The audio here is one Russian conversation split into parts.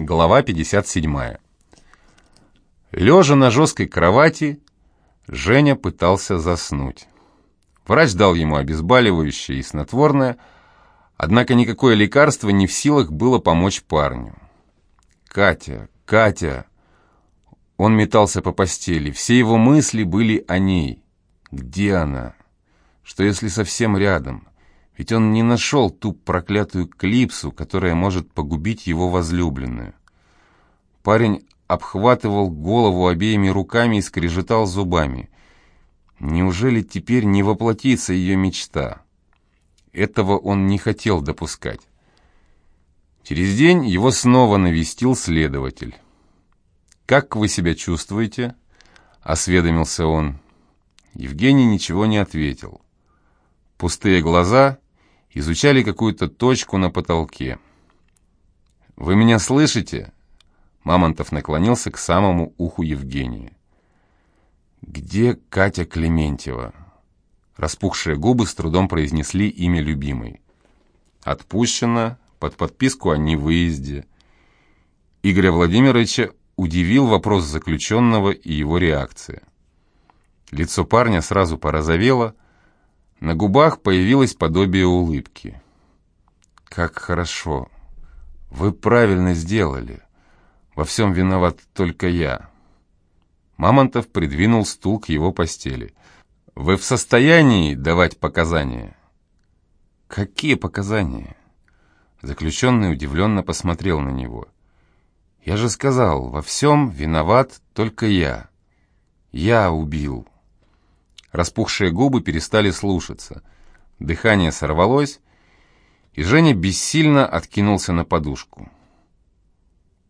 Глава 57. Лежа на жесткой кровати, Женя пытался заснуть. Врач дал ему обезболивающее и снотворное, однако никакое лекарство не в силах было помочь парню. «Катя, Катя!» Он метался по постели, все его мысли были о ней. Где она? Что если совсем рядом? Ведь он не нашел ту проклятую клипсу, которая может погубить его возлюбленную. Парень обхватывал голову обеими руками и скрежетал зубами. Неужели теперь не воплотится ее мечта? Этого он не хотел допускать. Через день его снова навестил следователь. «Как вы себя чувствуете?» — осведомился он. Евгений ничего не ответил. Пустые глаза изучали какую-то точку на потолке. «Вы меня слышите?» Мамонтов наклонился к самому уху Евгения. «Где Катя Клементьева?» Распухшие губы с трудом произнесли имя любимой. «Отпущена под подписку о невыезде». Игоря Владимировича удивил вопрос заключенного и его реакция. Лицо парня сразу порозовело, на губах появилось подобие улыбки. «Как хорошо! Вы правильно сделали. Во всем виноват только я». Мамонтов придвинул стул к его постели. «Вы в состоянии давать показания?» «Какие показания?» Заключенный удивленно посмотрел на него. «Я же сказал, во всем виноват только я. Я убил». Распухшие губы перестали слушаться. Дыхание сорвалось, и Женя бессильно откинулся на подушку.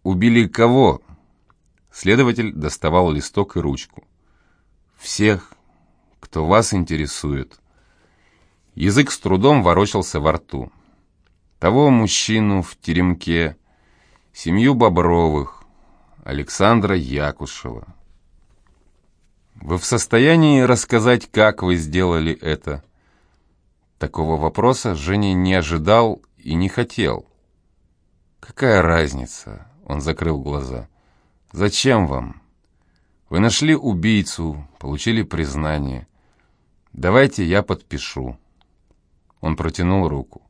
«Убили кого?» Следователь доставал листок и ручку. «Всех, кто вас интересует». Язык с трудом ворочался во рту. Того мужчину в теремке, семью Бобровых, Александра Якушева. Вы в состоянии рассказать, как вы сделали это? Такого вопроса Женя не ожидал и не хотел. Какая разница? Он закрыл глаза. Зачем вам? Вы нашли убийцу, получили признание. Давайте я подпишу. Он протянул руку.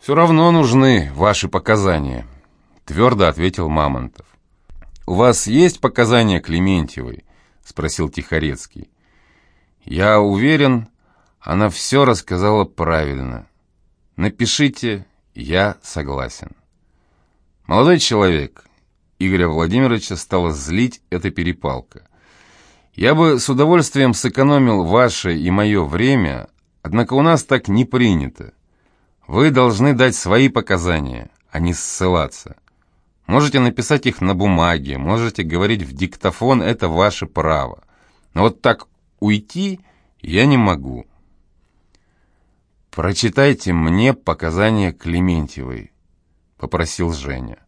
«Все равно нужны ваши показания», — твердо ответил Мамонтов. «У вас есть показания Клементьевой?» — спросил Тихорецкий. «Я уверен, она все рассказала правильно. Напишите, я согласен». Молодой человек, Игоря Владимировича стала злить эта перепалка. «Я бы с удовольствием сэкономил ваше и мое время, однако у нас так не принято. Вы должны дать свои показания, а не ссылаться. Можете написать их на бумаге, можете говорить в диктофон, это ваше право. Но вот так уйти я не могу. «Прочитайте мне показания Клементьевой», — попросил Женя.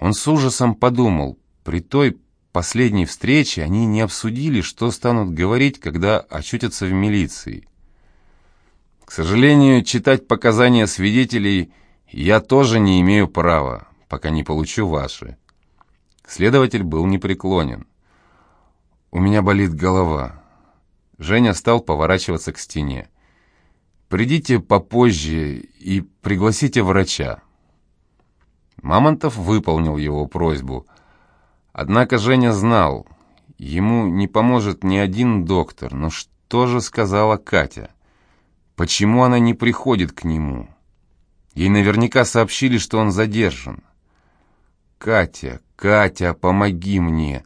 Он с ужасом подумал, при той последней встрече они не обсудили, что станут говорить, когда очутятся в милиции. К сожалению, читать показания свидетелей я тоже не имею права пока не получу ваши». Следователь был непреклонен. «У меня болит голова». Женя стал поворачиваться к стене. «Придите попозже и пригласите врача». Мамонтов выполнил его просьбу. Однако Женя знал, ему не поможет ни один доктор. Но что же сказала Катя? Почему она не приходит к нему? Ей наверняка сообщили, что он задержан. «Катя, Катя, помоги мне!»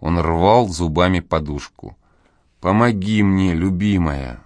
Он рвал зубами подушку. «Помоги мне, любимая!»